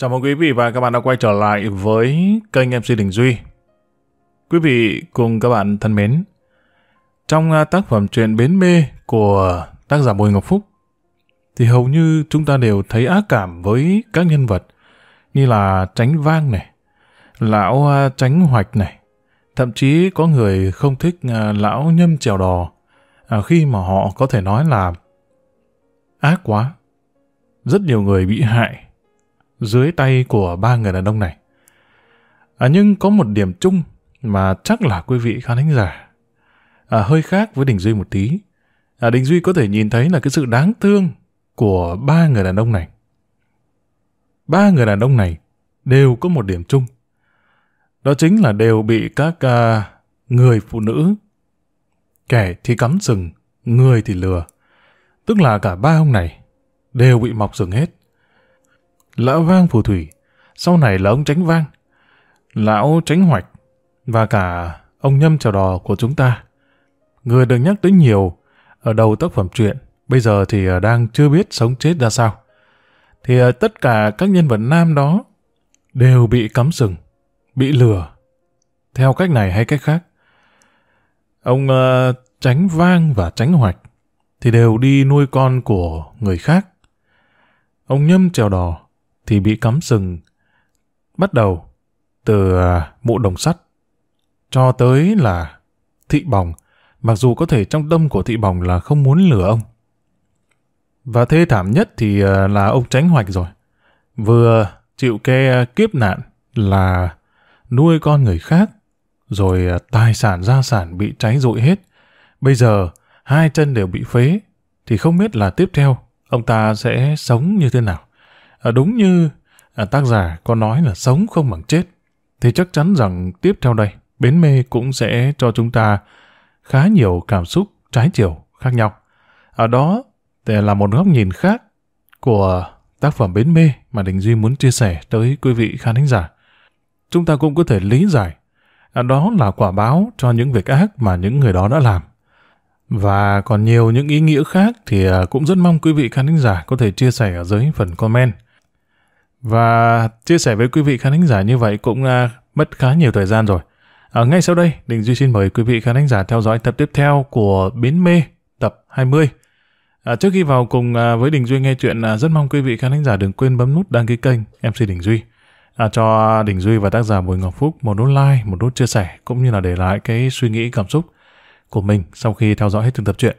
Chào mừng quý vị và các bạn đã quay trở lại với kênh MC Đình Duy. Quý vị cùng các bạn thân mến, trong à, tác phẩm truyện Bến Mê của tác giả Bùi Ngọc Phúc, thì hầu như chúng ta đều thấy ác cảm với các nhân vật như là Tránh Vang này, Lão à, Tránh Hoạch này, thậm chí có người không thích à, Lão Nhâm Trèo Đò khi mà họ có thể nói là ác quá. Rất nhiều người bị hại dưới tay của ba người đàn ông này. À, nhưng có một điểm chung mà chắc là quý vị khán thính giả à, hơi khác với Đình Duy một tí. À, Đình Duy có thể nhìn thấy là cái sự đáng thương của ba người đàn ông này. Ba người đàn ông này đều có một điểm chung. Đó chính là đều bị các à, người phụ nữ kẻ thì cắm sừng, người thì lừa. Tức là cả ba ông này đều bị mọc sừng hết. Lão Vang Phù Thủy, sau này là ông Tránh Vang, Lão Tránh Hoạch, và cả ông Nhâm Chào Đò của chúng ta. Người được nhắc tới nhiều ở đầu tác phẩm truyện, bây giờ thì à, đang chưa biết sống chết ra sao. Thì à, tất cả các nhân vật nam đó đều bị cắm sừng, bị lừa, theo cách này hay cách khác. Ông uh, Tránh Vang và Tránh Hoạch thì đều đi nuôi con của người khác. Ông Nhâm Trèo Đò thì bị cắm sừng. Bắt đầu từ à, mụ đồng sắt cho tới là thị bỏng, mặc dù có thể trong tâm của thị bỏng là không muốn lừa ông. Và thê thảm nhất thì à, là ông tránh hoạch rồi. Vừa chịu ke à, kiếp nạn là nuôi con người khác, rồi tài sản gia sản bị cháy rụi hết. Bây giờ hai chân đều bị phế, thì không biết là tiếp theo ông ta sẽ sống như thế nào. À, đúng như à, tác giả có nói là sống không bằng chết, thì chắc chắn rằng tiếp theo đây, Bến Mê cũng sẽ cho chúng ta khá nhiều cảm xúc trái chiều khác nhau. Ở đó là một góc nhìn khác của tác phẩm Bến Mê mà Đình Duy muốn chia sẻ tới quý vị khán thính giả. Chúng ta cũng có thể lý giải à, đó là quả báo cho những việc ác mà những người đó đã làm. Và còn nhiều những ý nghĩa khác thì à, cũng rất mong quý vị khán thính giả có thể chia sẻ ở dưới phần comment. Và chia sẻ với quý vị khán thính giả như vậy cũng uh, mất khá nhiều thời gian rồi. À, ngay sau đây, Đình Duy xin mời quý vị khán thính giả theo dõi tập tiếp theo của Bến Mê tập 20. À, trước khi vào cùng à, với Đình Duy nghe chuyện, à, rất mong quý vị khán thính giả đừng quên bấm nút đăng ký kênh MC Đình Duy. À, cho Đình Duy và tác giả Bùi Ngọc Phúc một nút like, một nút chia sẻ, cũng như là để lại cái suy nghĩ cảm xúc của mình sau khi theo dõi hết từng tập truyện.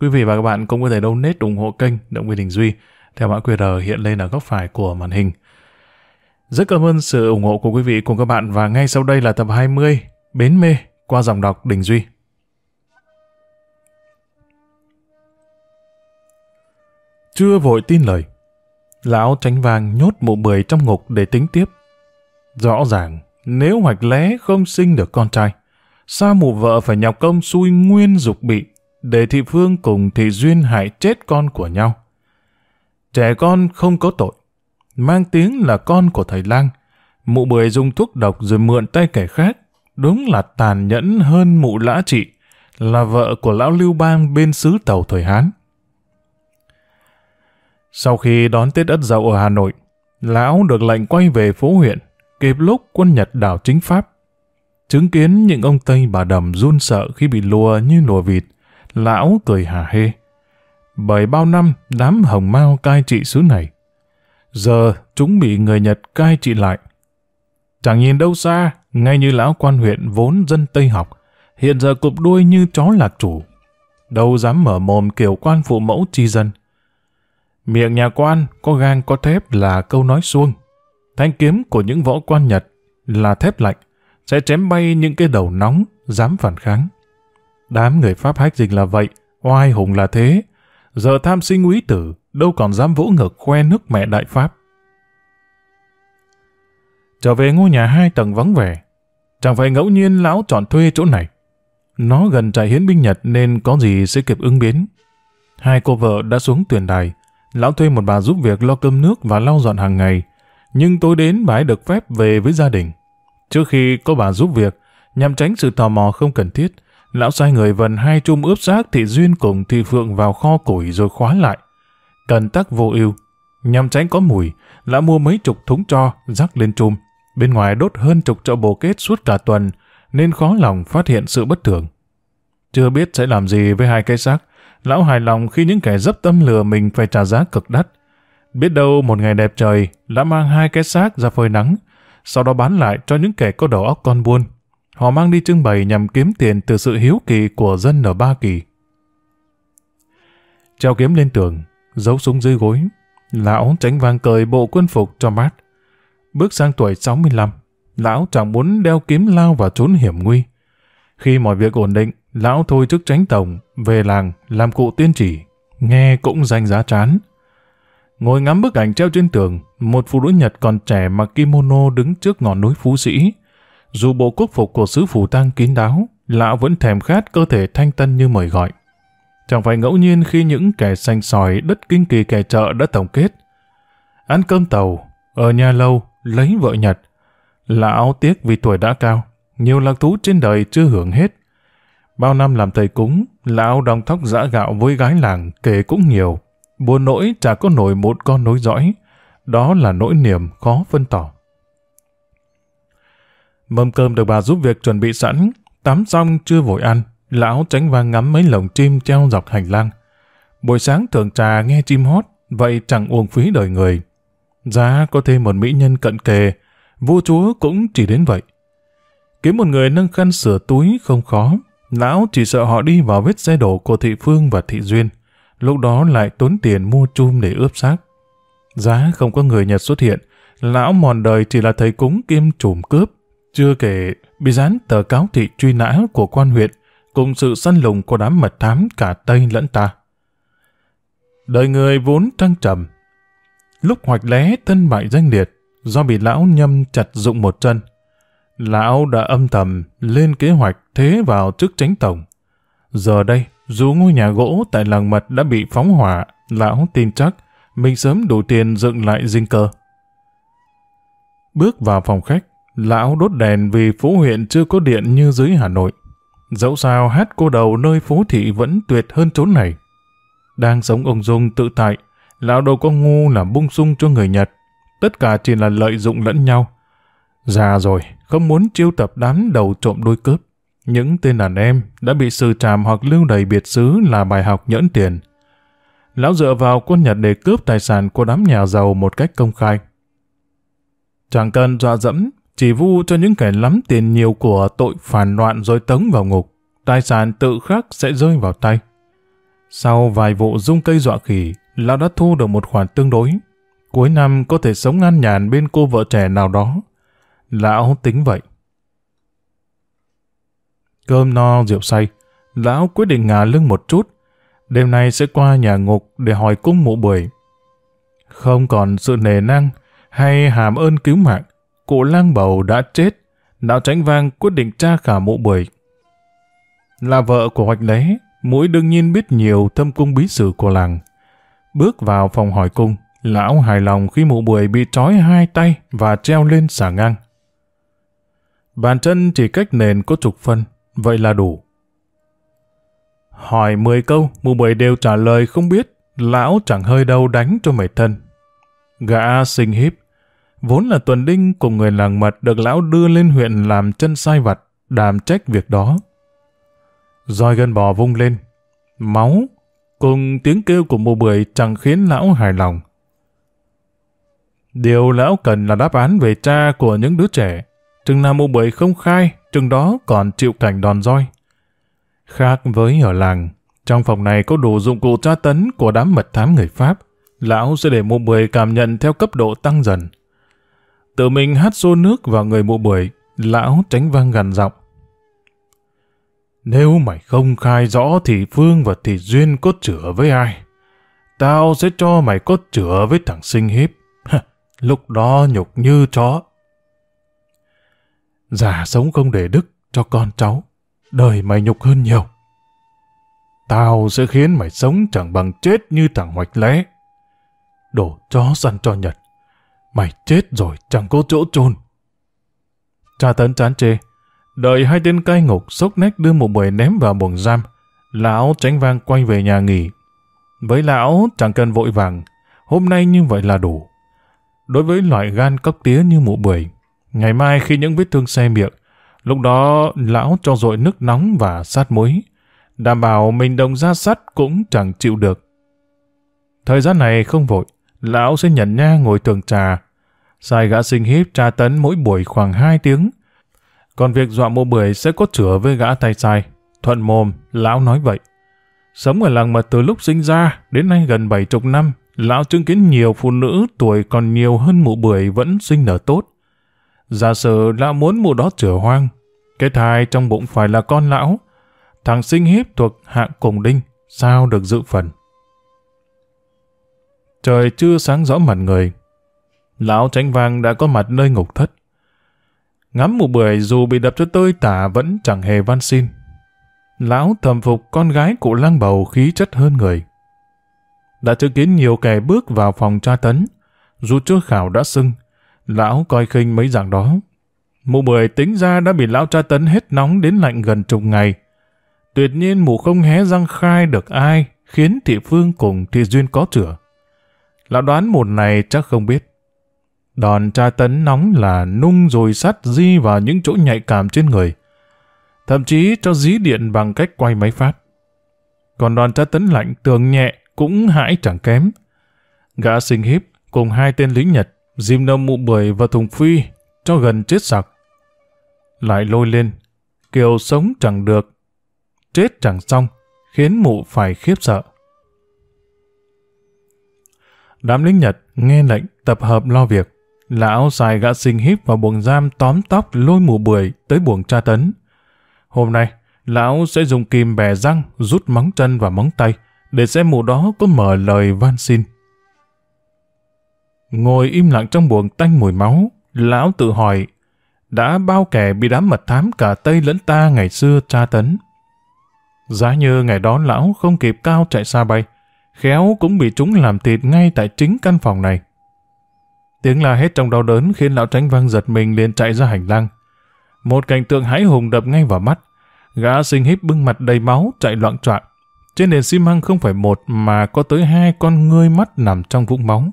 Quý vị và các bạn cũng có thể donate ủng hộ kênh Động viên Đình Duy theo mã QR hiện lên ở góc phải của màn hình. Rất cảm ơn sự ủng hộ của quý vị cùng các bạn và ngay sau đây là tập 20 Bến Mê qua dòng đọc Đình Duy. Chưa vội tin lời, lão tránh vàng nhốt mụ bưởi trong ngục để tính tiếp. Rõ ràng, nếu hoạch lé không sinh được con trai, sao mụ vợ phải nhọc công xui nguyên dục bị để thị phương cùng thị duyên hại chết con của nhau. Trẻ con không có tội, mang tiếng là con của thầy lang. Mụ bưởi dùng thuốc độc rồi mượn tay kẻ khác, đúng là tàn nhẫn hơn mụ lã trị, là vợ của lão Lưu Bang bên xứ tàu thời Hán. Sau khi đón Tết Ất Dậu ở Hà Nội, lão được lệnh quay về phố huyện, kịp lúc quân Nhật đảo chính Pháp. Chứng kiến những ông Tây bà đầm run sợ khi bị lùa như lùa vịt, lão cười hà hê. Bởi bao năm đám hồng mao cai trị xứ này, Giờ chúng bị người Nhật cai trị lại. Chẳng nhìn đâu xa, ngay như lão quan huyện vốn dân Tây học, hiện giờ cụp đuôi như chó lạc chủ. Đâu dám mở mồm kiểu quan phụ mẫu chi dân. Miệng nhà quan có gang có thép là câu nói suông. Thanh kiếm của những võ quan Nhật là thép lạnh, sẽ chém bay những cái đầu nóng, dám phản kháng. Đám người Pháp hách dịch là vậy, oai hùng là thế. Giờ tham sinh úy tử, đâu còn dám vỗ ngực khoe nước mẹ Đại Pháp. Trở về ngôi nhà hai tầng vắng vẻ, chẳng phải ngẫu nhiên lão chọn thuê chỗ này. Nó gần trại hiến binh Nhật nên có gì sẽ kịp ứng biến. Hai cô vợ đã xuống tuyển đài, lão thuê một bà giúp việc lo cơm nước và lau dọn hàng ngày, nhưng tối đến bà ấy được phép về với gia đình. Trước khi có bà giúp việc, nhằm tránh sự tò mò không cần thiết, lão sai người vần hai chum ướp xác thị duyên cùng thị phượng vào kho củi rồi khóa lại. Cần tắc vô ưu, Nhằm tránh có mùi, lão mua mấy chục thúng cho, rắc lên chum. Bên ngoài đốt hơn chục chậu bồ kết suốt cả tuần, nên khó lòng phát hiện sự bất thường. Chưa biết sẽ làm gì với hai cái xác, lão hài lòng khi những kẻ dấp tâm lừa mình phải trả giá cực đắt. Biết đâu một ngày đẹp trời, lão mang hai cái xác ra phơi nắng, sau đó bán lại cho những kẻ có đầu óc con buôn. Họ mang đi trưng bày nhằm kiếm tiền từ sự hiếu kỳ của dân ở Ba Kỳ. Treo kiếm lên tường, giấu súng dưới gối, lão tránh vang cởi bộ quân phục cho mát. Bước sang tuổi 65, lão chẳng muốn đeo kiếm lao và trốn hiểm nguy. Khi mọi việc ổn định, lão thôi chức tránh tổng, về làng, làm cụ tiên chỉ, nghe cũng danh giá chán. Ngồi ngắm bức ảnh treo trên tường, một phụ nữ Nhật còn trẻ mặc kimono đứng trước ngọn núi Phú Sĩ. Dù bộ quốc phục của sứ phủ tang kín đáo, lão vẫn thèm khát cơ thể thanh tân như mời gọi. Chẳng phải ngẫu nhiên khi những kẻ xanh sỏi đất kinh kỳ kẻ chợ đã tổng kết. Ăn cơm tàu, ở nhà lâu, lấy vợ Nhật. Lão tiếc vì tuổi đã cao, nhiều lạc thú trên đời chưa hưởng hết. Bao năm làm thầy cúng, lão đồng thóc giã gạo với gái làng kể cũng nhiều. Buồn nỗi chả có nổi một con nối dõi. Đó là nỗi niềm khó phân tỏ. Mâm cơm được bà giúp việc chuẩn bị sẵn, tắm xong chưa vội ăn, lão tránh vang ngắm mấy lồng chim treo dọc hành lang. Buổi sáng thường trà nghe chim hót, vậy chẳng uổng phí đời người. Giá có thêm một mỹ nhân cận kề, vua chúa cũng chỉ đến vậy. Kiếm một người nâng khăn sửa túi không khó, lão chỉ sợ họ đi vào vết xe đổ của thị phương và thị duyên, lúc đó lại tốn tiền mua chum để ướp xác. Giá không có người Nhật xuất hiện, lão mòn đời chỉ là thầy cúng kim trùm cướp, chưa kể bị dán tờ cáo thị truy nã của quan huyện, cùng sự săn lùng của đám mật thám cả Tây lẫn ta. Đời người vốn trăng trầm. Lúc hoạch lé thân bại danh liệt, do bị lão nhâm chặt dụng một chân. Lão đã âm thầm lên kế hoạch thế vào trước tránh tổng. Giờ đây, dù ngôi nhà gỗ tại làng mật đã bị phóng hỏa, lão tin chắc mình sớm đủ tiền dựng lại dinh cơ. Bước vào phòng khách, lão đốt đèn vì phú huyện chưa có điện như dưới Hà Nội. Dẫu sao hát cô đầu nơi phố thị vẫn tuyệt hơn chốn này. Đang sống ông dung tự tại, lão đâu có ngu làm bung sung cho người Nhật. Tất cả chỉ là lợi dụng lẫn nhau. Già rồi, không muốn chiêu tập đám đầu trộm đôi cướp. Những tên đàn em đã bị xử tràm hoặc lưu đầy biệt xứ là bài học nhẫn tiền. Lão dựa vào quân Nhật để cướp tài sản của đám nhà giàu một cách công khai. Chẳng cần dọa dẫm, chỉ vu cho những kẻ lắm tiền nhiều của tội phản loạn rồi tống vào ngục, tài sản tự khắc sẽ rơi vào tay. Sau vài vụ dung cây dọa khỉ, lão đã thu được một khoản tương đối. Cuối năm có thể sống an nhàn bên cô vợ trẻ nào đó. Lão tính vậy. Cơm no rượu say, lão quyết định ngả lưng một chút. Đêm nay sẽ qua nhà ngục để hỏi cung mụ bưởi. Không còn sự nề năng hay hàm ơn cứu mạng, cụ lang bầu đã chết, đạo tránh vang quyết định tra khả mụ bưởi. Là vợ của hoạch lé, mũi đương nhiên biết nhiều thâm cung bí sử của làng. Bước vào phòng hỏi cung, lão hài lòng khi mụ bưởi bị trói hai tay và treo lên xà ngang. Bàn chân chỉ cách nền có chục phân, vậy là đủ. Hỏi 10 câu, mụ bưởi đều trả lời không biết, lão chẳng hơi đâu đánh cho mệt thân. Gã sinh hiếp, vốn là tuần đinh cùng người làng mật được lão đưa lên huyện làm chân sai vặt, đảm trách việc đó. roi gân bò vung lên, máu, cùng tiếng kêu của mụ bưởi chẳng khiến lão hài lòng. Điều lão cần là đáp án về cha của những đứa trẻ. Chừng nào mụ bưởi không khai, chừng đó còn chịu cảnh đòn roi. Khác với ở làng, trong phòng này có đủ dụng cụ tra tấn của đám mật thám người Pháp. Lão sẽ để mụ bưởi cảm nhận theo cấp độ tăng dần. Tự mình hát xô nước vào người mụ bưởi, lão tránh vang gần giọng. Nếu mày không khai rõ thì Phương và thì Duyên có chữa với ai? Tao sẽ cho mày có chữa với thằng sinh hiếp. Lúc đó nhục như chó. Già sống không để đức cho con cháu. Đời mày nhục hơn nhiều. Tao sẽ khiến mày sống chẳng bằng chết như thằng hoạch lẽ Đổ chó săn cho Nhật. Mày chết rồi chẳng có chỗ chôn. Cha tấn chán chê. Đợi hai tên cai ngục sốc nách đưa một bưởi ném vào buồng giam. Lão tránh vang quay về nhà nghỉ. Với lão chẳng cần vội vàng. hôm nay như vậy là đủ. Đối với loại gan cóc tía như mụ bưởi, ngày mai khi những vết thương xe miệng, lúc đó lão cho dội nước nóng và sát muối, đảm bảo mình đồng ra sắt cũng chẳng chịu được. Thời gian này không vội, lão sẽ nhận nha ngồi tường trà, sai gã sinh hiếp tra tấn mỗi buổi khoảng 2 tiếng. Còn việc dọa mộ bưởi sẽ có chữa với gã tay sai. Thuận mồm, lão nói vậy. Sống ở làng mật từ lúc sinh ra đến nay gần bảy chục năm, lão chứng kiến nhiều phụ nữ tuổi còn nhiều hơn mụ bưởi vẫn sinh nở tốt. Giả sử lão muốn mụ đó chữa hoang, cái thai trong bụng phải là con lão, thằng sinh hiếp thuộc hạng cùng đinh, sao được dự phần. Trời chưa sáng rõ mặt người, lão tránh vang đã có mặt nơi ngục thất. Ngắm mụ bưởi dù bị đập cho tơi tả vẫn chẳng hề van xin. Lão thầm phục con gái cụ lang bầu khí chất hơn người. Đã chứng kiến nhiều kẻ bước vào phòng tra tấn, dù chưa khảo đã sưng, lão coi khinh mấy dạng đó. Mụ bưởi tính ra đã bị lão tra tấn hết nóng đến lạnh gần chục ngày. Tuyệt nhiên mụ không hé răng khai được ai khiến thị phương cùng thị duyên có chữa. Lão đoán một này chắc không biết. Đòn tra tấn nóng là nung rồi sắt di vào những chỗ nhạy cảm trên người. Thậm chí cho dí điện bằng cách quay máy phát. Còn đòn tra tấn lạnh tường nhẹ cũng hãi chẳng kém. Gã sinh hiếp cùng hai tên lính Nhật dìm nâm mụ bưởi và thùng phi cho gần chết sặc. Lại lôi lên, kiều sống chẳng được, chết chẳng xong, khiến mụ phải khiếp sợ. Đám lính Nhật nghe lệnh tập hợp lo việc. Lão xài gã sinh híp vào buồng giam tóm tóc lôi mù bưởi tới buồng tra tấn. Hôm nay, lão sẽ dùng kìm bẻ răng rút móng chân và móng tay để xem mụ đó có mở lời van xin. Ngồi im lặng trong buồng tanh mùi máu, lão tự hỏi đã bao kẻ bị đám mật thám cả Tây lẫn ta ngày xưa tra tấn. Giá như ngày đó lão không kịp cao chạy xa bay, khéo cũng bị chúng làm thịt ngay tại chính căn phòng này. Tiếng la hết trong đau đớn khiến lão tránh văng giật mình liền chạy ra hành lang. Một cảnh tượng hãi hùng đập ngay vào mắt. Gã sinh híp bưng mặt đầy máu chạy loạn trọng. Trên nền xi măng không phải một mà có tới hai con ngươi mắt nằm trong vũng máu.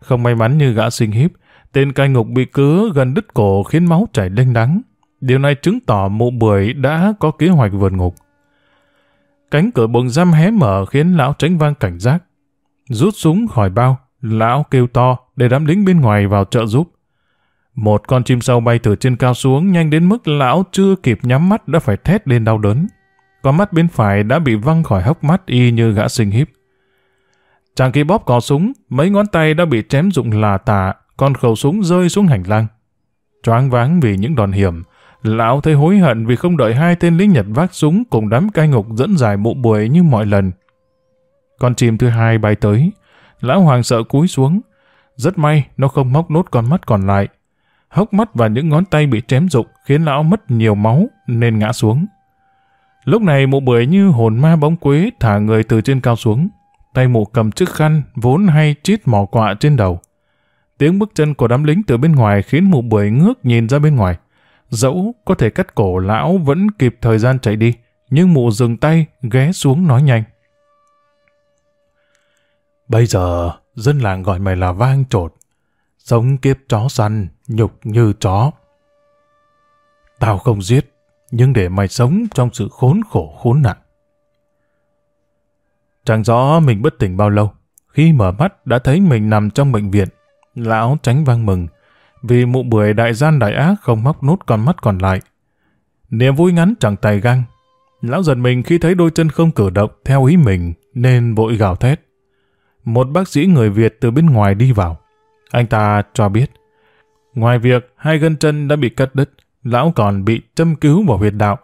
Không may mắn như gã sinh híp, tên cai ngục bị cứa gần đứt cổ khiến máu chảy lênh đắng. Điều này chứng tỏ mụ bưởi đã có kế hoạch vượt ngục. Cánh cửa buồng giam hé mở khiến lão tránh vang cảnh giác. Rút súng khỏi bao, lão kêu to để đám lính bên ngoài vào trợ giúp. Một con chim sâu bay từ trên cao xuống nhanh đến mức lão chưa kịp nhắm mắt đã phải thét lên đau đớn. Con mắt bên phải đã bị văng khỏi hốc mắt y như gã sinh hiếp. Chàng kia bóp cò súng, mấy ngón tay đã bị chém dụng là tả, con khẩu súng rơi xuống hành lang. Choáng váng vì những đòn hiểm, lão thấy hối hận vì không đợi hai tên lính Nhật vác súng cùng đám cai ngục dẫn dài mụ buổi như mọi lần. Con chim thứ hai bay tới, lão hoàng sợ cúi xuống. Rất may nó không móc nốt con mắt còn lại. Hốc mắt và những ngón tay bị chém rụng khiến lão mất nhiều máu nên ngã xuống. Lúc này mụ bưởi như hồn ma bóng quế thả người từ trên cao xuống. Tay mụ cầm chiếc khăn vốn hay chít mỏ quạ trên đầu. Tiếng bước chân của đám lính từ bên ngoài khiến mụ bưởi ngước nhìn ra bên ngoài. Dẫu có thể cắt cổ lão vẫn kịp thời gian chạy đi, nhưng mụ dừng tay, ghé xuống nói nhanh. Bây giờ, dân làng gọi mày là vang trột. Sống kiếp chó săn, nhục như chó. Tao không giết, nhưng để mày sống trong sự khốn khổ khốn nạn. Chẳng rõ mình bất tỉnh bao lâu. Khi mở mắt đã thấy mình nằm trong bệnh viện. Lão tránh vang mừng, vì mụ bưởi đại gian đại ác không móc nốt con mắt còn lại. Niềm vui ngắn chẳng tài găng. Lão giật mình khi thấy đôi chân không cử động theo ý mình nên vội gào thét. Một bác sĩ người Việt từ bên ngoài đi vào. Anh ta cho biết, ngoài việc hai gân chân đã bị cắt đứt, lão còn bị châm cứu vào huyệt đạo.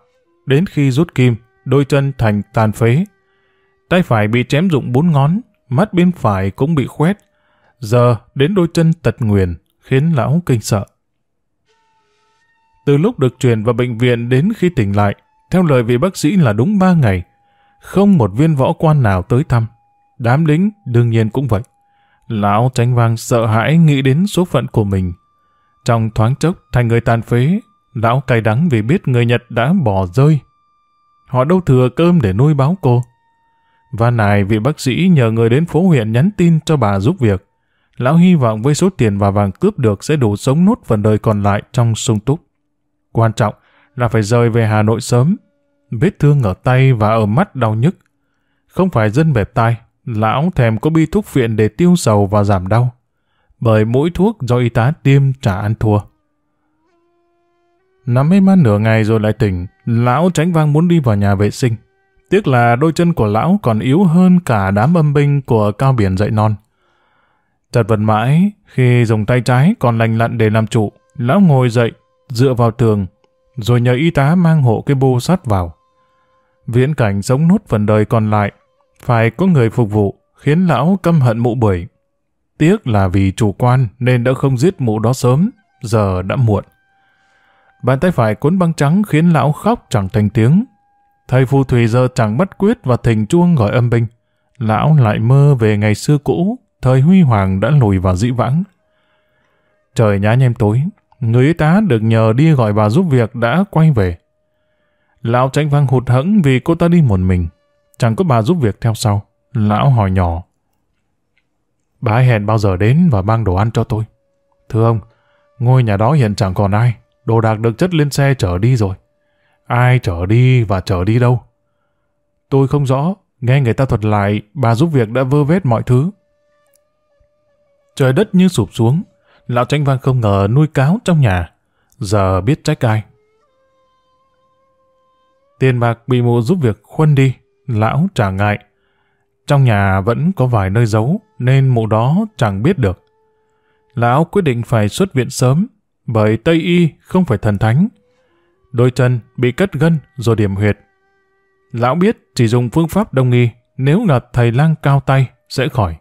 Đến khi rút kim, đôi chân thành tàn phế. Tay phải bị chém rụng bốn ngón, mắt bên phải cũng bị khoét. Giờ đến đôi chân tật nguyền, khiến lão kinh sợ. Từ lúc được chuyển vào bệnh viện đến khi tỉnh lại, theo lời vị bác sĩ là đúng ba ngày, không một viên võ quan nào tới thăm. Đám lính đương nhiên cũng vậy. Lão tránh vang sợ hãi nghĩ đến số phận của mình. Trong thoáng chốc thành người tàn phế, lão cay đắng vì biết người Nhật đã bỏ rơi. Họ đâu thừa cơm để nuôi báo cô. Và này vị bác sĩ nhờ người đến phố huyện nhắn tin cho bà giúp việc. Lão hy vọng với số tiền và vàng cướp được sẽ đủ sống nốt phần đời còn lại trong sung túc. Quan trọng là phải rời về Hà Nội sớm. Vết thương ở tay và ở mắt đau nhức. Không phải dân bẹp tai, lão thèm có bi thuốc viện để tiêu sầu và giảm đau. Bởi mỗi thuốc do y tá tiêm trả ăn thua. Nằm mê man nửa ngày rồi lại tỉnh, lão tránh vang muốn đi vào nhà vệ sinh. Tiếc là đôi chân của lão còn yếu hơn cả đám âm binh của cao biển dậy non. Chật vật mãi, khi dùng tay trái còn lành lặn để làm trụ, lão ngồi dậy, dựa vào tường, rồi nhờ y tá mang hộ cái bô sắt vào. Viễn cảnh sống nốt phần đời còn lại, phải có người phục vụ, khiến lão căm hận mụ bưởi. Tiếc là vì chủ quan nên đã không giết mụ đó sớm, giờ đã muộn. Bàn tay phải cuốn băng trắng khiến lão khóc chẳng thành tiếng. Thầy phù thủy giờ chẳng bắt quyết và thình chuông gọi âm binh. Lão lại mơ về ngày xưa cũ, thời huy hoàng đã lùi vào dĩ vãng. Trời nhá nhem tối, người y tá được nhờ đi gọi bà giúp việc đã quay về. Lão tránh vang hụt hẫng vì cô ta đi một mình. Chẳng có bà giúp việc theo sau. Lão hỏi nhỏ. Bà ấy hẹn bao giờ đến và mang đồ ăn cho tôi? Thưa ông, ngôi nhà đó hiện chẳng còn ai. Đồ đạc được chất lên xe chở đi rồi. Ai chở đi và chở đi đâu? Tôi không rõ. Nghe người ta thuật lại, bà giúp việc đã vơ vét mọi thứ. Trời đất như sụp xuống. Lão tranh văn không ngờ nuôi cáo trong nhà. Giờ biết trách ai. Tiền bạc bị mụ giúp việc khuân đi. Lão trả ngại. Trong nhà vẫn có vài nơi giấu, nên mụ đó chẳng biết được. Lão quyết định phải xuất viện sớm, bởi Tây Y không phải thần thánh. Đôi chân bị cất gân rồi điểm huyệt. Lão biết chỉ dùng phương pháp đông y, nếu gặp thầy lang cao tay sẽ khỏi.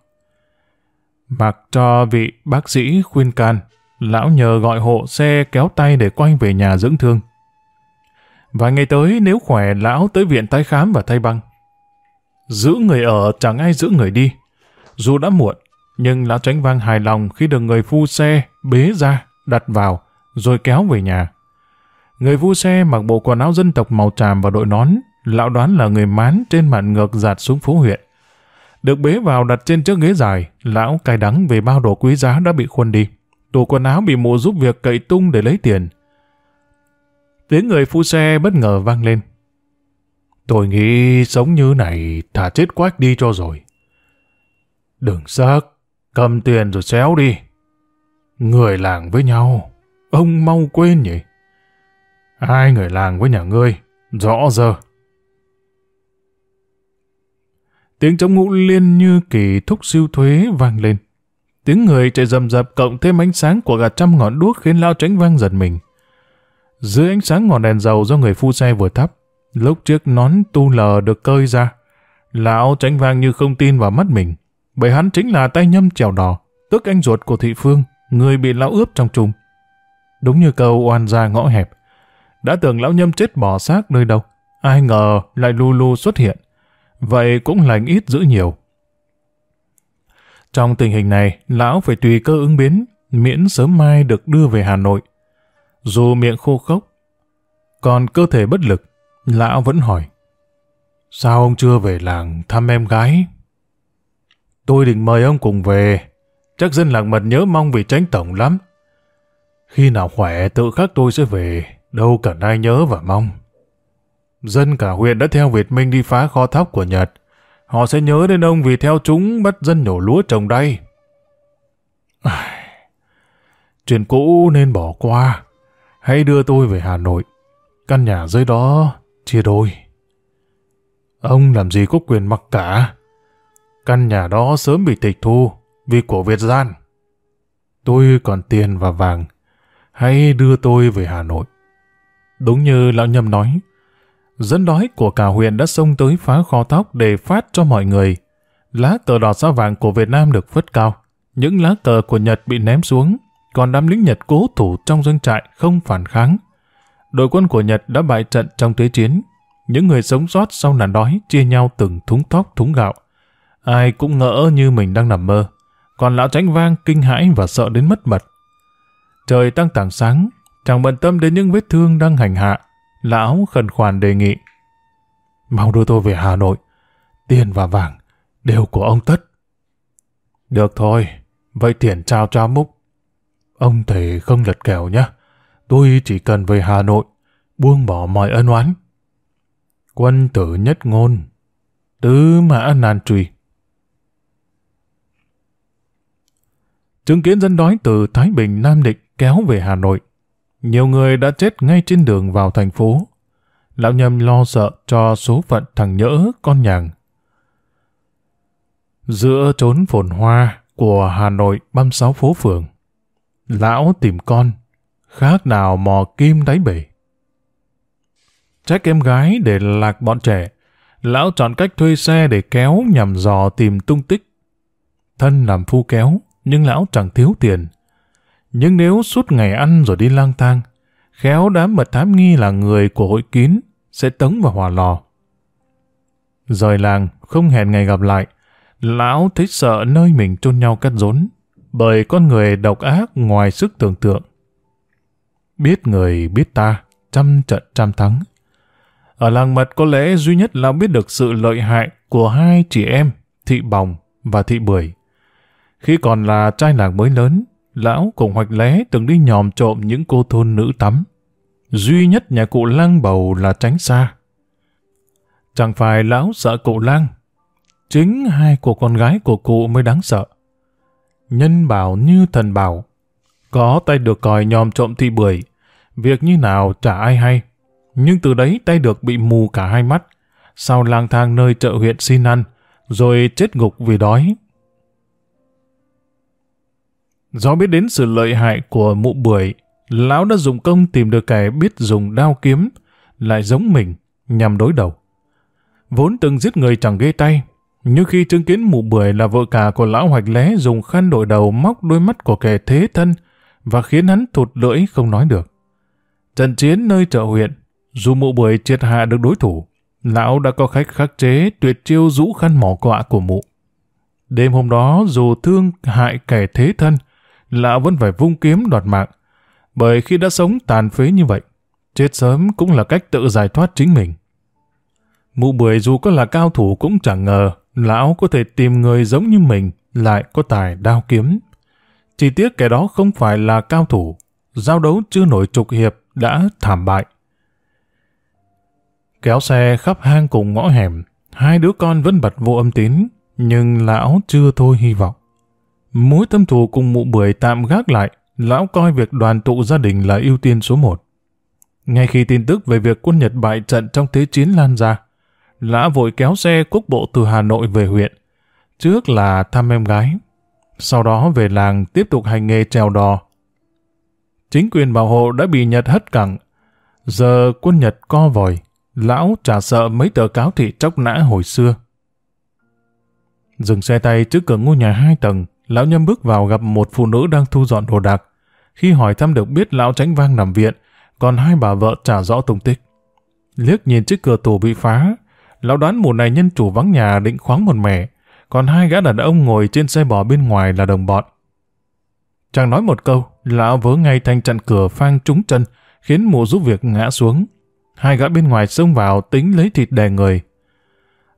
Mặc cho vị bác sĩ khuyên can, lão nhờ gọi hộ xe kéo tay để quay về nhà dưỡng thương. Vài ngày tới nếu khỏe lão tới viện tái khám và thay băng. Giữ người ở chẳng ai giữ người đi. Dù đã muộn, nhưng lão tránh vang hài lòng khi được người phu xe bế ra, đặt vào, rồi kéo về nhà. Người phu xe mặc bộ quần áo dân tộc màu tràm và đội nón, lão đoán là người mán trên mạn ngược giạt xuống phố huyện. Được bế vào đặt trên chiếc ghế dài, lão cay đắng về bao đồ quý giá đã bị khuân đi. Tủ quần áo bị mụ giúp việc cậy tung để lấy tiền. Tiếng người phu xe bất ngờ vang lên. Tôi nghĩ sống như này thả chết quách đi cho rồi. Đừng xác, cầm tiền rồi xéo đi. Người làng với nhau, ông mau quên nhỉ? Hai người làng với nhà ngươi, rõ giờ. Tiếng chống ngũ liên như kỳ thúc siêu thuế vang lên. Tiếng người chạy rầm rập cộng thêm ánh sáng của cả trăm ngọn đuốc khiến lao tránh vang giật mình. Dưới ánh sáng ngọn đèn dầu do người phu xe vừa thắp, lúc chiếc nón tu lờ được cơi ra, lão tránh vang như không tin vào mắt mình, bởi hắn chính là tay nhâm trèo đỏ, tức anh ruột của thị phương, người bị lão ướp trong trùng. Đúng như câu oan gia ngõ hẹp, đã tưởng lão nhâm chết bỏ xác nơi đâu, ai ngờ lại lu lu xuất hiện, vậy cũng lành ít giữ nhiều. Trong tình hình này, lão phải tùy cơ ứng biến, miễn sớm mai được đưa về Hà Nội. Dù miệng khô khốc, còn cơ thể bất lực, lão vẫn hỏi. Sao ông chưa về làng thăm em gái? Tôi định mời ông cùng về, chắc dân làng mật nhớ mong vì tránh tổng lắm. Khi nào khỏe tự khắc tôi sẽ về, đâu cần ai nhớ và mong. Dân cả huyện đã theo Việt Minh đi phá kho thóc của Nhật. Họ sẽ nhớ đến ông vì theo chúng bắt dân nhổ lúa trồng đây. Chuyện cũ nên bỏ qua. Hãy đưa tôi về Hà Nội. Căn nhà dưới đó chia đôi. Ông làm gì có quyền mặc cả. Căn nhà đó sớm bị tịch thu vì của Việt gian. Tôi còn tiền và vàng. Hãy đưa tôi về Hà Nội. Đúng như lão nhâm nói, dân đói của cả huyện đã xông tới phá kho tóc để phát cho mọi người. Lá cờ đỏ sao vàng của Việt Nam được phất cao. Những lá cờ của Nhật bị ném xuống, còn đám lính Nhật cố thủ trong doanh trại không phản kháng. Đội quân của Nhật đã bại trận trong thế chiến. Những người sống sót sau nạn đói chia nhau từng thúng tóc thúng gạo. Ai cũng ngỡ như mình đang nằm mơ. Còn lão tránh vang kinh hãi và sợ đến mất mật. Trời tăng tảng sáng, chẳng bận tâm đến những vết thương đang hành hạ. Lão khẩn khoản đề nghị. Mau đưa tôi về Hà Nội. tiền và vàng đều của ông Tất. Được thôi, vậy tiền trao cho Múc. Ông thầy không lật kèo nhé. Tôi chỉ cần về Hà Nội, buông bỏ mọi ân oán. Quân tử nhất ngôn, tứ mã nan truy. Chứng kiến dân đói từ Thái Bình Nam Định kéo về Hà Nội. Nhiều người đã chết ngay trên đường vào thành phố. Lão Nhâm lo sợ cho số phận thằng nhỡ con nhàng. Giữa trốn phồn hoa của Hà Nội 36 phố phường, lão tìm con, khác nào mò kim đáy bể. Trách em gái để lạc bọn trẻ, lão chọn cách thuê xe để kéo nhằm dò tìm tung tích. Thân làm phu kéo, nhưng lão chẳng thiếu tiền. Nhưng nếu suốt ngày ăn rồi đi lang thang, khéo đám mật thám nghi là người của hội kín, sẽ tống vào hỏa lò. Rời làng, không hẹn ngày gặp lại, lão thấy sợ nơi mình chôn nhau cắt rốn, bởi con người độc ác ngoài sức tưởng tượng. Biết người biết ta, trăm trận trăm thắng. Ở làng mật có lẽ duy nhất là biết được sự lợi hại của hai chị em, thị bòng và thị bưởi. Khi còn là trai làng mới lớn, lão cùng hoạch lé từng đi nhòm trộm những cô thôn nữ tắm. Duy nhất nhà cụ lang bầu là tránh xa. Chẳng phải lão sợ cụ lang, chính hai cô con gái của cụ mới đáng sợ. Nhân bảo như thần bảo, có tay được còi nhòm trộm thị bưởi, việc như nào chả ai hay. Nhưng từ đấy tay được bị mù cả hai mắt, sau lang thang nơi chợ huyện xin ăn, rồi chết ngục vì đói, Do biết đến sự lợi hại của mụ bưởi, lão đã dùng công tìm được kẻ biết dùng đao kiếm, lại giống mình, nhằm đối đầu. Vốn từng giết người chẳng ghê tay, nhưng khi chứng kiến mụ bưởi là vợ cả của lão hoạch lé dùng khăn đội đầu móc đôi mắt của kẻ thế thân và khiến hắn thụt lưỡi không nói được. Trận chiến nơi chợ huyện, dù mụ bưởi triệt hạ được đối thủ, lão đã có khách khắc chế tuyệt chiêu rũ khăn mỏ quạ của mụ. Đêm hôm đó dù thương hại kẻ thế thân, lão vẫn phải vung kiếm đoạt mạng. Bởi khi đã sống tàn phế như vậy, chết sớm cũng là cách tự giải thoát chính mình. Mụ bưởi dù có là cao thủ cũng chẳng ngờ lão có thể tìm người giống như mình lại có tài đao kiếm. Chỉ tiếc kẻ đó không phải là cao thủ, giao đấu chưa nổi trục hiệp đã thảm bại. Kéo xe khắp hang cùng ngõ hẻm, hai đứa con vẫn bật vô âm tín, nhưng lão chưa thôi hy vọng. Mối tâm thù cùng mụ bưởi tạm gác lại, lão coi việc đoàn tụ gia đình là ưu tiên số một. Ngay khi tin tức về việc quân Nhật bại trận trong thế chiến lan ra, lão vội kéo xe quốc bộ từ Hà Nội về huyện. Trước là thăm em gái, sau đó về làng tiếp tục hành nghề trèo đò. Chính quyền bảo hộ đã bị Nhật hất cẳng. Giờ quân Nhật co vòi, lão chả sợ mấy tờ cáo thị tróc nã hồi xưa. Dừng xe tay trước cửa ngôi nhà hai tầng, lão nhâm bước vào gặp một phụ nữ đang thu dọn đồ đạc. Khi hỏi thăm được biết lão tránh vang nằm viện, còn hai bà vợ trả rõ tung tích. Liếc nhìn chiếc cửa tủ bị phá, lão đoán mùa này nhân chủ vắng nhà định khoáng một mẻ, còn hai gã đàn ông ngồi trên xe bò bên ngoài là đồng bọn. chàng nói một câu, lão vớ ngay thanh chặn cửa phang trúng chân, khiến mụ giúp việc ngã xuống. Hai gã bên ngoài xông vào tính lấy thịt đè người.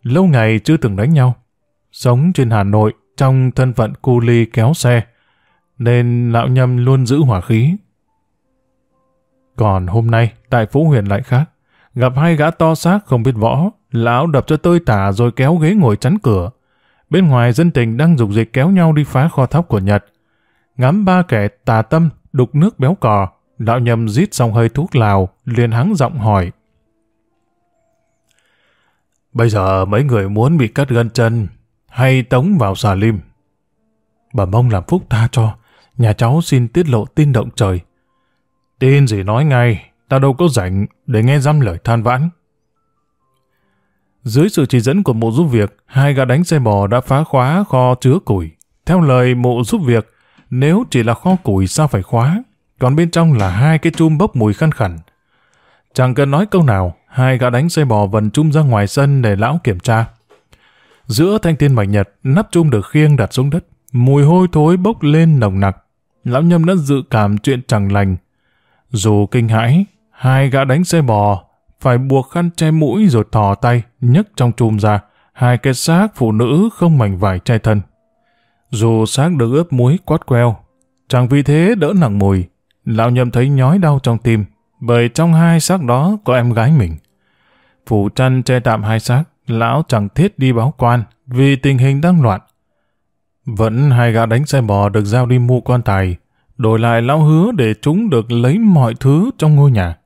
Lâu ngày chưa từng đánh nhau. Sống trên Hà Nội, trong thân phận cu ly kéo xe, nên lão nhâm luôn giữ hỏa khí. Còn hôm nay, tại phố huyền lại khác, gặp hai gã to xác không biết võ, lão đập cho tơi tả rồi kéo ghế ngồi chắn cửa. Bên ngoài dân tình đang dục dịch kéo nhau đi phá kho thóc của Nhật. Ngắm ba kẻ tà tâm, đục nước béo cò, lão nhâm rít xong hơi thuốc lào, liền hắng giọng hỏi. Bây giờ mấy người muốn bị cắt gân chân, hay tống vào xà lim. Bà mong làm phúc tha cho, nhà cháu xin tiết lộ tin động trời. Tin gì nói ngay, ta đâu có rảnh để nghe dăm lời than vãn. Dưới sự chỉ dẫn của mụ giúp việc, hai gã đánh xe bò đã phá khóa kho chứa củi. Theo lời mụ giúp việc, nếu chỉ là kho củi sao phải khóa, còn bên trong là hai cái chum bốc mùi khăn khẩn. Chẳng cần nói câu nào, hai gã đánh xe bò vần chum ra ngoài sân để lão kiểm tra. Giữa thanh thiên bạch nhật, nắp chum được khiêng đặt xuống đất. Mùi hôi thối bốc lên nồng nặc. Lão nhâm đã dự cảm chuyện chẳng lành. Dù kinh hãi, hai gã đánh xe bò phải buộc khăn che mũi rồi thò tay, nhấc trong chùm ra, hai cái xác phụ nữ không mảnh vải che thân. Dù xác được ướp muối quát queo, chẳng vì thế đỡ nặng mùi, lão nhầm thấy nhói đau trong tim, bởi trong hai xác đó có em gái mình. Phủ chăn che tạm hai xác, lão chẳng thiết đi báo quan vì tình hình đang loạn. Vẫn hai gã đánh xe bò được giao đi mua quan tài, đổi lại lão hứa để chúng được lấy mọi thứ trong ngôi nhà.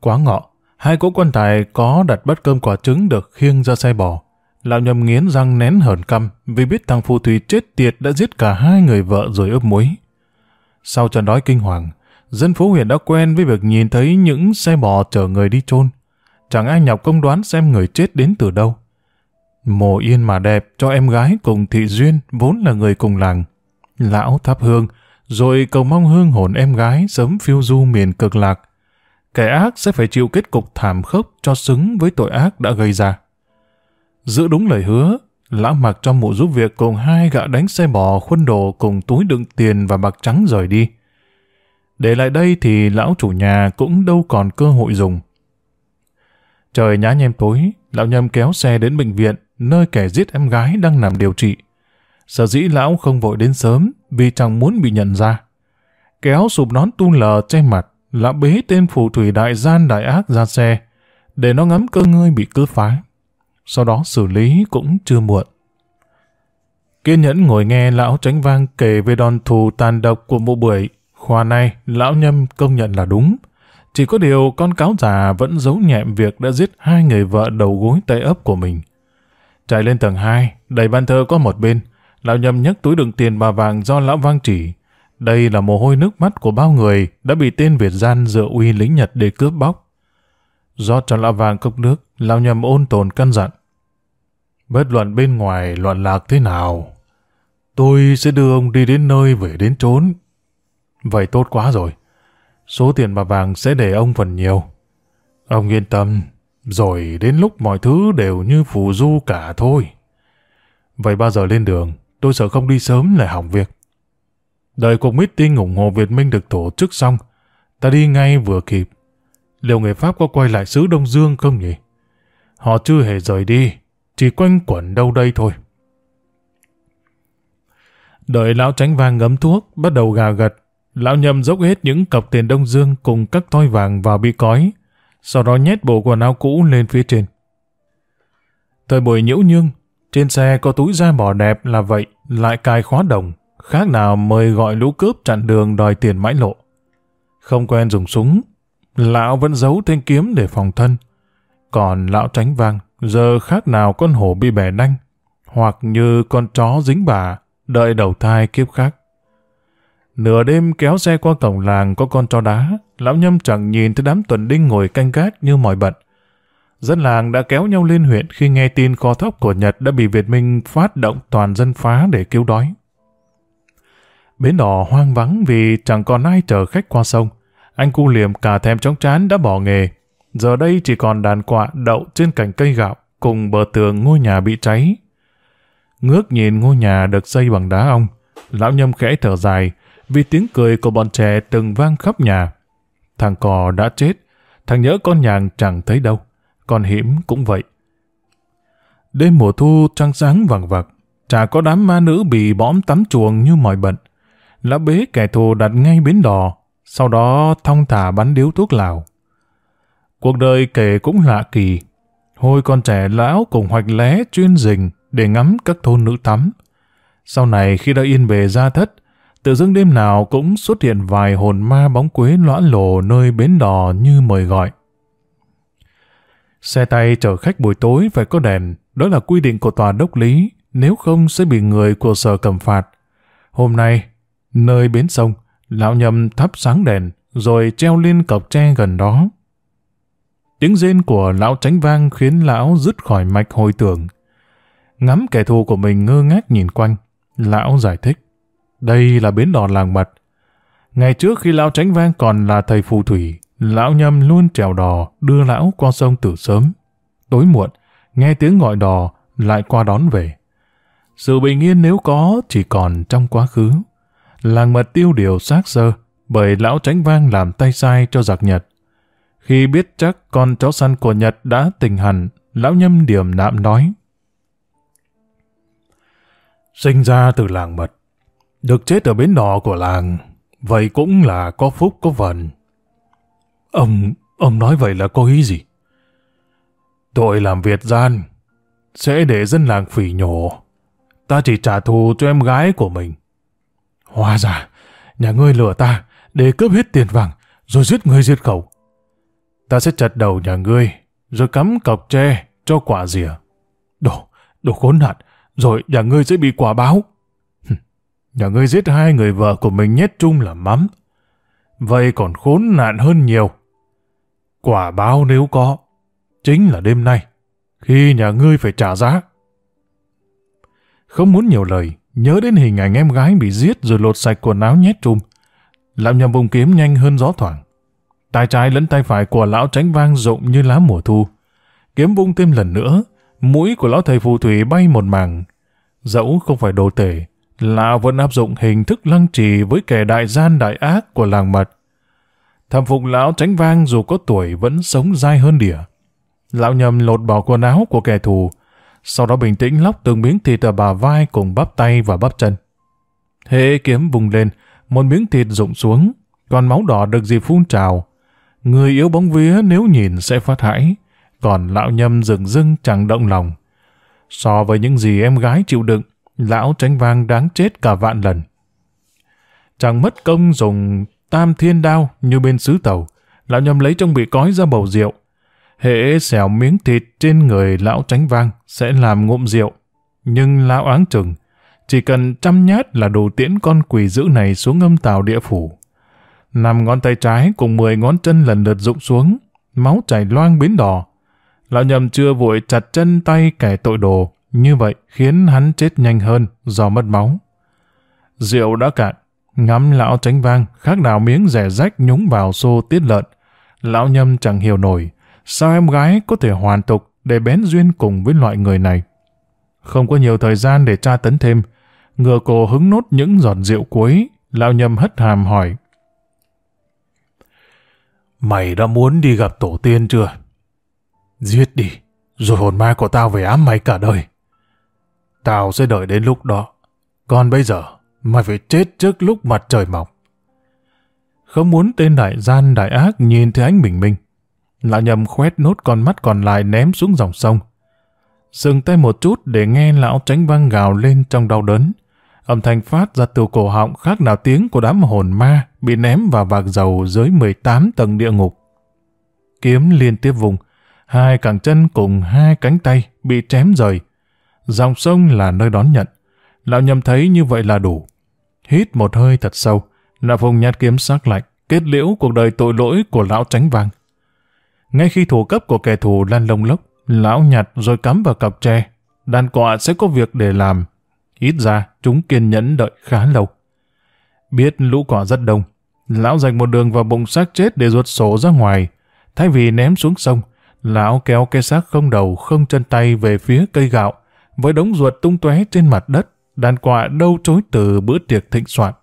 Quá ngọ, hai cỗ quan tài có đặt bát cơm quả trứng được khiêng ra xe bò. Lão nhầm nghiến răng nén hờn căm vì biết thằng phù thủy chết tiệt đã giết cả hai người vợ rồi ướp muối. Sau trận đói kinh hoàng, dân phố huyện đã quen với việc nhìn thấy những xe bò chở người đi chôn. Chẳng ai nhọc công đoán xem người chết đến từ đâu. Mồ yên mà đẹp cho em gái cùng thị duyên vốn là người cùng làng. Lão thắp hương, rồi cầu mong hương hồn em gái sớm phiêu du miền cực lạc. Kẻ ác sẽ phải chịu kết cục thảm khốc cho xứng với tội ác đã gây ra. Giữ đúng lời hứa, lão mặc cho mụ giúp việc cùng hai gã đánh xe bò khuân đồ cùng túi đựng tiền và bạc trắng rời đi. Để lại đây thì lão chủ nhà cũng đâu còn cơ hội dùng. Trời nhá nhem tối, lão nhâm kéo xe đến bệnh viện, nơi kẻ giết em gái đang nằm điều trị. Sở dĩ lão không vội đến sớm vì chẳng muốn bị nhận ra. Kéo sụp nón tu lờ che mặt, lão bế tên phù thủy đại gian đại ác ra xe, để nó ngắm cơ ngơi bị cướp phá. Sau đó xử lý cũng chưa muộn. Kiên nhẫn ngồi nghe lão tránh vang kể về đòn thù tàn độc của mụ bưởi. Khoa này, lão nhâm công nhận là đúng. Chỉ có điều con cáo già vẫn giấu nhẹm việc đã giết hai người vợ đầu gối tay ấp của mình. Chạy lên tầng 2, đầy ban thơ có một bên, lão nhâm nhấc túi đựng tiền bà vàng do lão vang chỉ. Đây là mồ hôi nước mắt của bao người đã bị tên Việt gian dựa uy lính Nhật để cướp bóc. Do cho lão vàng cốc nước, lão nhâm ôn tồn căn dặn. Bất luận bên ngoài loạn lạc thế nào, tôi sẽ đưa ông đi đến nơi về đến trốn. Vậy tốt quá rồi. Số tiền bà vàng sẽ để ông phần nhiều. Ông yên tâm, rồi đến lúc mọi thứ đều như phù du cả thôi. Vậy bao giờ lên đường, tôi sợ không đi sớm lại hỏng việc. Đợi cuộc meeting ủng hộ Việt Minh được tổ chức xong, ta đi ngay vừa kịp. Liệu người Pháp có quay lại xứ Đông Dương không nhỉ? Họ chưa hề rời đi, chỉ quanh quẩn đâu đây thôi. Đợi lão tránh vàng ngấm thuốc, bắt đầu gà gật, lão nhầm dốc hết những cọc tiền Đông Dương cùng các thoi vàng vào bị cói, sau đó nhét bộ quần áo cũ lên phía trên. Thời buổi nhiễu nhương, trên xe có túi da bò đẹp là vậy, lại cài khóa đồng, khác nào mời gọi lũ cướp chặn đường đòi tiền mãi lộ. Không quen dùng súng, lão vẫn giấu thanh kiếm để phòng thân. Còn lão tránh vang, giờ khác nào con hổ bị bẻ nanh, hoặc như con chó dính bà, đợi đầu thai kiếp khác. Nửa đêm kéo xe qua cổng làng có con chó đá, lão nhâm chẳng nhìn thấy đám tuần đinh ngồi canh gác như mỏi bận. Dân làng đã kéo nhau lên huyện khi nghe tin kho thóc của Nhật đã bị Việt Minh phát động toàn dân phá để cứu đói. Bến đò hoang vắng vì chẳng còn ai chở khách qua sông. Anh cu liềm cả thèm chóng chán đã bỏ nghề. Giờ đây chỉ còn đàn quạ đậu trên cành cây gạo cùng bờ tường ngôi nhà bị cháy. Ngước nhìn ngôi nhà được xây bằng đá ong, lão nhâm khẽ thở dài vì tiếng cười của bọn trẻ từng vang khắp nhà. Thằng cò đã chết, thằng nhớ con nhàng chẳng thấy đâu, con hiểm cũng vậy. Đêm mùa thu trăng sáng vàng vặc, chả có đám ma nữ bị bõm tắm chuồng như mọi bận. Lão bế kẻ thù đặt ngay bến đò, sau đó thong thả bắn điếu thuốc lào. Cuộc đời kể cũng lạ kỳ. Hồi con trẻ lão cùng hoạch lé chuyên rình để ngắm các thôn nữ tắm. Sau này khi đã yên bề ra thất, tự dưng đêm nào cũng xuất hiện vài hồn ma bóng quế lõa lồ nơi bến đò như mời gọi. Xe tay chở khách buổi tối phải có đèn, đó là quy định của tòa đốc lý, nếu không sẽ bị người của sở cầm phạt. Hôm nay, nơi bến sông, lão nhầm thắp sáng đèn, rồi treo lên cọc tre gần đó. Tiếng rên của lão tránh vang khiến lão dứt khỏi mạch hồi tưởng. Ngắm kẻ thù của mình ngơ ngác nhìn quanh, lão giải thích. Đây là bến đò làng mật. Ngày trước khi lão tránh vang còn là thầy phù thủy, lão nhâm luôn trèo đò đưa lão qua sông từ sớm. Tối muộn, nghe tiếng gọi đò lại qua đón về. Sự bình yên nếu có chỉ còn trong quá khứ. Làng mật tiêu điều xác sơ bởi lão tránh vang làm tay sai cho giặc Nhật. Khi biết chắc con chó săn của Nhật đã tình hẳn, lão nhâm điểm nạm nói, sinh ra từ làng mật, được chết ở bến đò của làng, vậy cũng là có phúc có phần. Ông, ông nói vậy là có ý gì? Tội làm Việt gian, sẽ để dân làng phỉ nhổ. Ta chỉ trả thù cho em gái của mình. Hóa ra, nhà ngươi lừa ta để cướp hết tiền vàng, rồi giết người diệt khẩu. Ta sẽ chặt đầu nhà ngươi, rồi cắm cọc tre cho quả rìa. Đồ, đồ khốn nạn, rồi nhà ngươi sẽ bị quả báo. nhà ngươi giết hai người vợ của mình nhét chung là mắm. Vậy còn khốn nạn hơn nhiều. Quả báo nếu có, chính là đêm nay, khi nhà ngươi phải trả giá. Không muốn nhiều lời, nhớ đến hình ảnh em gái bị giết rồi lột sạch quần áo nhét chung, làm nhầm vùng kiếm nhanh hơn gió thoảng. Tay trái lẫn tay phải của lão tránh vang rộng như lá mùa thu. Kiếm vung thêm lần nữa, mũi của lão thầy phù thủy bay một màng. Dẫu không phải đồ tể, lão vẫn áp dụng hình thức lăng trì với kẻ đại gian đại ác của làng mật. Thầm phục lão tránh vang dù có tuổi vẫn sống dai hơn đỉa. Lão nhầm lột bỏ quần áo của kẻ thù, sau đó bình tĩnh lóc từng miếng thịt ở bà vai cùng bắp tay và bắp chân. hệ kiếm vùng lên, một miếng thịt rụng xuống, còn máu đỏ được gì phun trào. Người yếu bóng vía nếu nhìn sẽ phát hãi, còn lão nhâm rừng rưng chẳng động lòng. So với những gì em gái chịu đựng, lão tránh vang đáng chết cả vạn lần. Chẳng mất công dùng tam thiên đao như bên xứ tàu, lão nhâm lấy trong bị cói ra bầu rượu. Hệ xẻo miếng thịt trên người lão tránh vang sẽ làm ngụm rượu. Nhưng lão áng chừng, chỉ cần trăm nhát là đủ tiễn con quỷ dữ này xuống âm tàu địa phủ. Năm ngón tay trái cùng mười ngón chân lần lượt rụng xuống, máu chảy loang biến đỏ. Lão nhầm chưa vội chặt chân tay kẻ tội đồ, như vậy khiến hắn chết nhanh hơn do mất máu. Rượu đã cạn, ngắm lão tránh vang, khác nào miếng rẻ rách nhúng vào xô tiết lợn. Lão nhâm chẳng hiểu nổi, sao em gái có thể hoàn tục để bén duyên cùng với loại người này. Không có nhiều thời gian để tra tấn thêm, ngừa cổ hứng nốt những giọt rượu cuối, lão nhâm hất hàm hỏi. Mày đã muốn đi gặp tổ tiên chưa? Giết đi, rồi hồn ma của tao về ám mày cả đời. Tao sẽ đợi đến lúc đó. Còn bây giờ, mày phải chết trước lúc mặt trời mọc. Không muốn tên đại gian đại ác nhìn thấy ánh bình minh. Lão nhầm khoét nốt con mắt còn lại ném xuống dòng sông. Dừng tay một chút để nghe lão tránh vang gào lên trong đau đớn. Âm thanh phát ra từ cổ họng khác nào tiếng của đám hồn ma bị ném vào vạc dầu dưới 18 tầng địa ngục. Kiếm liên tiếp vùng, hai cẳng chân cùng hai cánh tay bị chém rời. Dòng sông là nơi đón nhận. Lão nhầm thấy như vậy là đủ. Hít một hơi thật sâu, là vùng nhát kiếm sắc lạnh, kết liễu cuộc đời tội lỗi của lão tránh vàng. Ngay khi thủ cấp của kẻ thù lan lông lốc, lão nhặt rồi cắm vào cọc tre. Đàn quạ sẽ có việc để làm. Ít ra, chúng kiên nhẫn đợi khá lâu. Biết lũ cỏ rất đông, lão dành một đường vào bụng xác chết để ruột sổ ra ngoài. Thay vì ném xuống sông, lão kéo cái xác không đầu không chân tay về phía cây gạo, với đống ruột tung tóe trên mặt đất, đàn quạ đâu chối từ bữa tiệc thịnh soạn.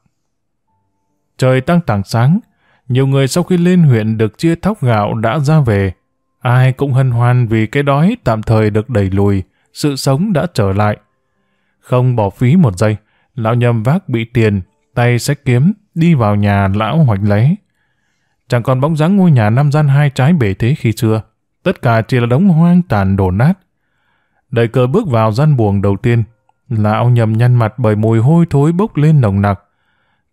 Trời tăng tảng sáng, nhiều người sau khi lên huyện được chia thóc gạo đã ra về. Ai cũng hân hoan vì cái đói tạm thời được đẩy lùi, sự sống đã trở lại. Không bỏ phí một giây, lão nhầm vác bị tiền, tay xách kiếm, đi vào nhà lão hoạch lấy. Chẳng còn bóng dáng ngôi nhà năm gian hai trái bể thế khi xưa. Tất cả chỉ là đống hoang tàn đổ nát. Đợi cờ bước vào gian buồng đầu tiên, lão nhầm nhăn mặt bởi mùi hôi thối bốc lên nồng nặc.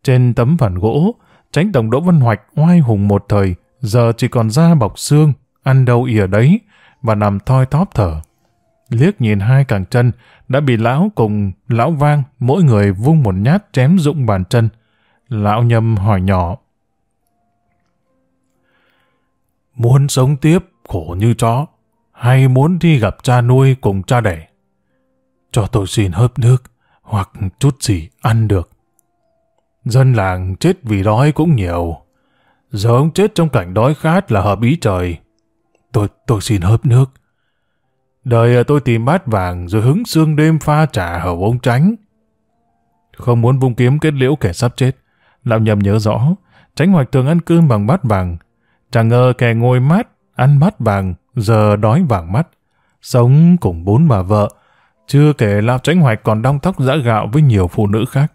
Trên tấm phản gỗ, tránh tổng đỗ văn hoạch oai hùng một thời, giờ chỉ còn da bọc xương, ăn đâu ỉa đấy, và nằm thoi thóp thở. Liếc nhìn hai càng chân, đã bị lão cùng lão vang, mỗi người vung một nhát chém rụng bàn chân. Lão nhâm hỏi nhỏ. Muốn sống tiếp, khổ như chó, hay muốn đi gặp cha nuôi cùng cha đẻ? Cho tôi xin hớp nước, hoặc chút gì ăn được. Dân làng chết vì đói cũng nhiều. Giờ ông chết trong cảnh đói khát là hợp ý trời. Tôi, tôi xin hớp nước. Đời à, tôi tìm bát vàng rồi hứng xương đêm pha trà hầu ông tránh. Không muốn vung kiếm kết liễu kẻ sắp chết. Lão nhầm nhớ rõ, tránh hoạch thường ăn cơm bằng bát vàng. Chẳng ngờ kẻ ngồi mát, ăn bát vàng, giờ đói vàng mắt. Sống cùng bốn bà vợ, Chưa kể lão tránh hoạch còn đong tóc dã gạo với nhiều phụ nữ khác.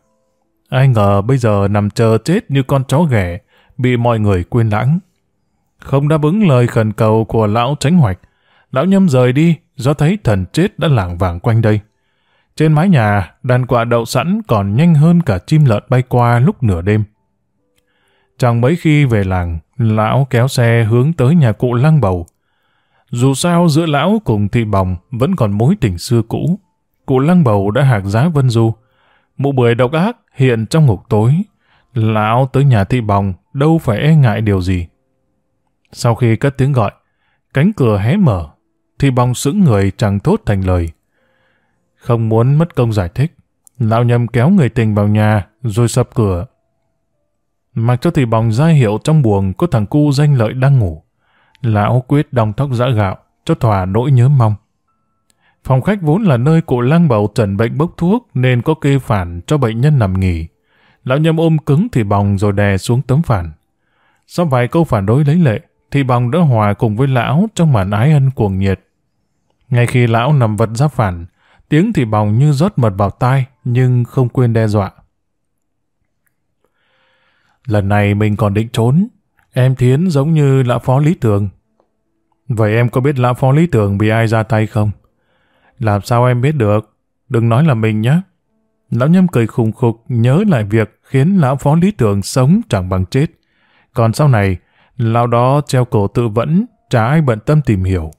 Ai ngờ bây giờ nằm chờ chết như con chó ghẻ, bị mọi người quên lãng. Không đáp ứng lời khẩn cầu của lão tránh hoạch, lão nhâm rời đi do thấy thần chết đã lảng vảng quanh đây. Trên mái nhà, đàn quạ đậu sẵn còn nhanh hơn cả chim lợn bay qua lúc nửa đêm. Chẳng mấy khi về làng, lão kéo xe hướng tới nhà cụ lăng bầu. Dù sao giữa lão cùng thị bòng vẫn còn mối tình xưa cũ. Cụ lăng bầu đã hạc giá vân du. Mụ bưởi độc ác hiện trong ngục tối. Lão tới nhà thị bòng đâu phải e ngại điều gì. Sau khi cất tiếng gọi, cánh cửa hé mở, thì bong sững người chẳng thốt thành lời. Không muốn mất công giải thích, lão nhầm kéo người tình vào nhà rồi sập cửa. Mặc cho thì bong ra hiệu trong buồng có thằng cu danh lợi đang ngủ. Lão quyết đong tóc dã gạo, cho thỏa nỗi nhớ mong. Phòng khách vốn là nơi cụ lang bầu trần bệnh bốc thuốc nên có kê phản cho bệnh nhân nằm nghỉ. Lão nhâm ôm cứng thì bòng rồi đè xuống tấm phản. Sau vài câu phản đối lấy lệ, thì bòng đã hòa cùng với lão trong màn ái ân cuồng nhiệt. Ngay khi lão nằm vật ra phản, tiếng thì bòng như rót mật vào tai nhưng không quên đe dọa. Lần này mình còn định trốn, Em Thiến giống như lão phó lý tường. Vậy em có biết lão phó lý tường bị ai ra tay không? Làm sao em biết được? Đừng nói là mình nhé. Lão nhâm cười khùng khục nhớ lại việc khiến lão phó lý tường sống chẳng bằng chết. Còn sau này, lão đó treo cổ tự vẫn, chả ai bận tâm tìm hiểu.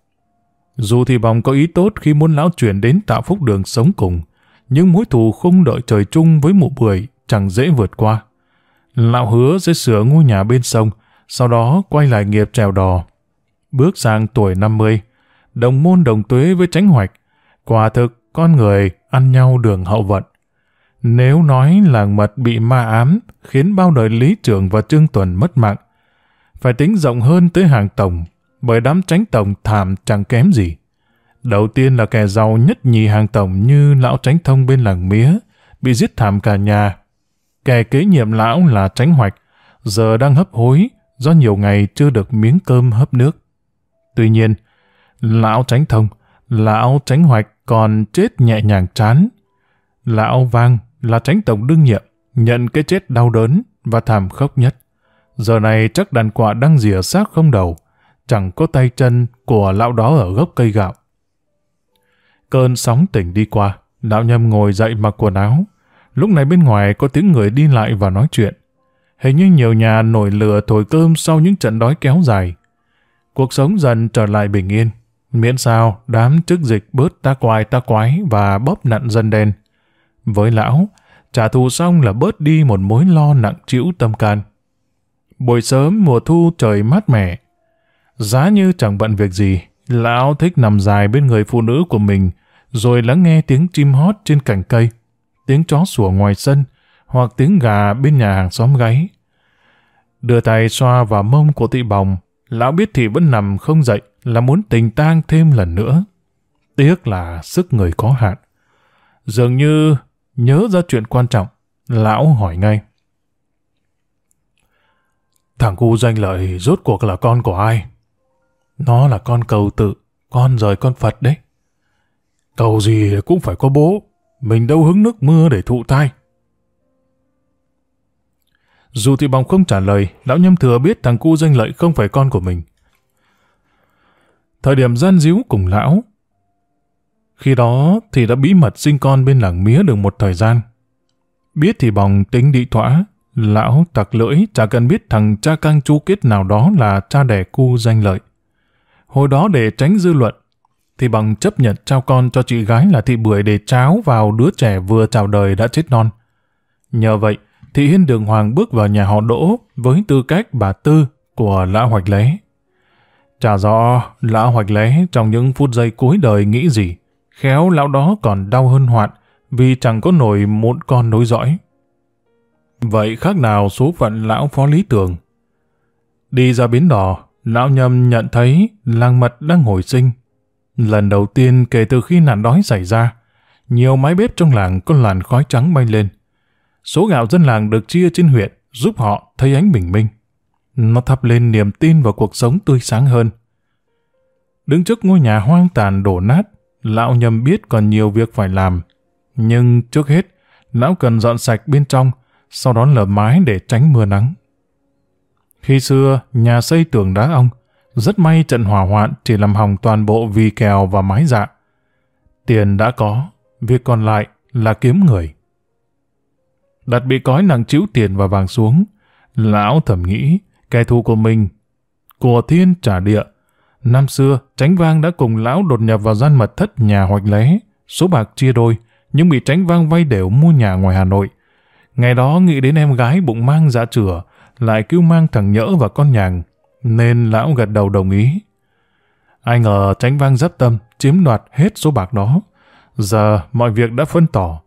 Dù thì bòng có ý tốt khi muốn lão chuyển đến tạo phúc đường sống cùng, nhưng mối thù không đợi trời chung với mụ bưởi chẳng dễ vượt qua. Lão hứa sẽ sửa ngôi nhà bên sông, sau đó quay lại nghiệp trèo đò. Bước sang tuổi 50, đồng môn đồng tuế với tránh hoạch, quả thực con người ăn nhau đường hậu vận. Nếu nói làng mật bị ma ám khiến bao đời Lý Trường và Trương Tuần mất mạng, phải tính rộng hơn tới hàng tổng, bởi đám tránh tổng thảm chẳng kém gì. Đầu tiên là kẻ giàu nhất nhì hàng tổng như lão tránh thông bên làng mía, bị giết thảm cả nhà. Kẻ kế nhiệm lão là tránh hoạch, giờ đang hấp hối do nhiều ngày chưa được miếng cơm hấp nước. Tuy nhiên, lão tránh thông, lão tránh hoạch còn chết nhẹ nhàng chán. Lão vang là tránh tổng đương nhiệm, nhận cái chết đau đớn và thảm khốc nhất. Giờ này chắc đàn quạ đang rỉa xác không đầu, chẳng có tay chân của lão đó ở gốc cây gạo. Cơn sóng tỉnh đi qua, lão nhâm ngồi dậy mặc quần áo. Lúc này bên ngoài có tiếng người đi lại và nói chuyện. Hình như nhiều nhà nổi lửa thổi cơm sau những trận đói kéo dài. Cuộc sống dần trở lại bình yên. Miễn sao đám chức dịch bớt ta quài ta quái và bóp nặn dân đen. Với lão, trả thù xong là bớt đi một mối lo nặng trĩu tâm can. Buổi sớm mùa thu trời mát mẻ. Giá như chẳng bận việc gì, lão thích nằm dài bên người phụ nữ của mình, rồi lắng nghe tiếng chim hót trên cành cây, tiếng chó sủa ngoài sân, hoặc tiếng gà bên nhà hàng xóm gáy. Đưa tay xoa vào mông của thị bồng, lão biết thì vẫn nằm không dậy là muốn tình tang thêm lần nữa. Tiếc là sức người có hạn. Dường như nhớ ra chuyện quan trọng, lão hỏi ngay. Thằng cu danh lợi rốt cuộc là con của ai? Nó là con cầu tự, con rời con Phật đấy. Cầu gì cũng phải có bố, mình đâu hứng nước mưa để thụ tai. Dù thị bóng không trả lời, lão nhâm thừa biết thằng cu danh lợi không phải con của mình. Thời điểm gian díu cùng lão, khi đó thì đã bí mật sinh con bên làng mía được một thời gian. Biết thì bòng tính đi thỏa, lão tặc lưỡi chả cần biết thằng cha căng chu kết nào đó là cha đẻ cu danh lợi. Hồi đó để tránh dư luận, thì bằng chấp nhận trao con cho chị gái là thị bưởi để cháo vào đứa trẻ vừa chào đời đã chết non. Nhờ vậy, Thị Hiên Đường Hoàng bước vào nhà họ Đỗ với tư cách bà Tư của Lã Hoạch Lé. Chả rõ Lã Hoạch Lé trong những phút giây cuối đời nghĩ gì, khéo lão đó còn đau hơn hoạn vì chẳng có nổi một con nối dõi. Vậy khác nào số phận lão phó lý tưởng? Đi ra bến đò, lão nhâm nhận thấy làng mật đang hồi sinh. Lần đầu tiên kể từ khi nạn đói xảy ra, nhiều mái bếp trong làng có làn khói trắng bay lên số gạo dân làng được chia trên huyện giúp họ thấy ánh bình minh. Nó thắp lên niềm tin vào cuộc sống tươi sáng hơn. Đứng trước ngôi nhà hoang tàn đổ nát, lão nhầm biết còn nhiều việc phải làm. Nhưng trước hết, lão cần dọn sạch bên trong, sau đó lợp mái để tránh mưa nắng. Khi xưa, nhà xây tường đá ong, rất may trận hỏa hoạn chỉ làm hỏng toàn bộ vì kèo và mái dạ. Tiền đã có, việc còn lại là kiếm người. Đặt bị cói nặng chịu tiền và vàng xuống, lão thầm nghĩ kẻ thù của mình, của thiên trả địa. Năm xưa, tránh vang đã cùng lão đột nhập vào gian mật thất nhà hoạch lé, số bạc chia đôi, nhưng bị tránh vang vay đều mua nhà ngoài Hà Nội. Ngày đó nghĩ đến em gái bụng mang dạ chửa, lại cứu mang thằng nhỡ và con nhàng, nên lão gật đầu đồng ý. Ai ngờ tránh vang dấp tâm, chiếm đoạt hết số bạc đó. Giờ mọi việc đã phân tỏ.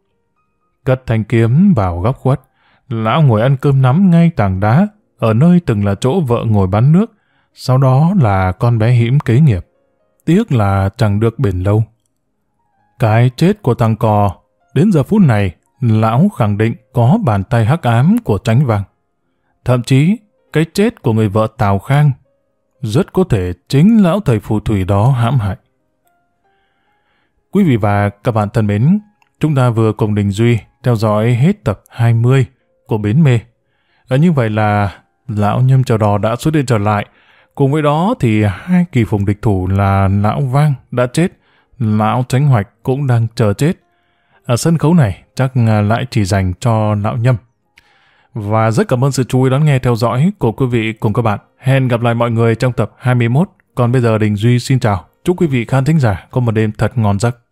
Cất thanh kiếm vào góc khuất, lão ngồi ăn cơm nắm ngay tảng đá, ở nơi từng là chỗ vợ ngồi bán nước, sau đó là con bé hiểm kế nghiệp. Tiếc là chẳng được bền lâu. Cái chết của thằng cò, đến giờ phút này, lão khẳng định có bàn tay hắc ám của tránh vang. Thậm chí, cái chết của người vợ Tào Khang rất có thể chính lão thầy phù thủy đó hãm hại. Quý vị và các bạn thân mến, chúng ta vừa cùng Đình Duy theo dõi hết tập 20 của Bến Mê. Ở như vậy là lão nhâm trò đò đã xuất hiện trở lại. Cùng với đó thì hai kỳ phùng địch thủ là lão Vang đã chết, lão Tránh Hoạch cũng đang chờ chết. Ở sân khấu này chắc à, lại chỉ dành cho lão nhâm. Và rất cảm ơn sự chú ý đón nghe theo dõi của quý vị cùng các bạn. Hẹn gặp lại mọi người trong tập 21. Còn bây giờ Đình Duy xin chào. Chúc quý vị khán thính giả có một đêm thật ngon giấc.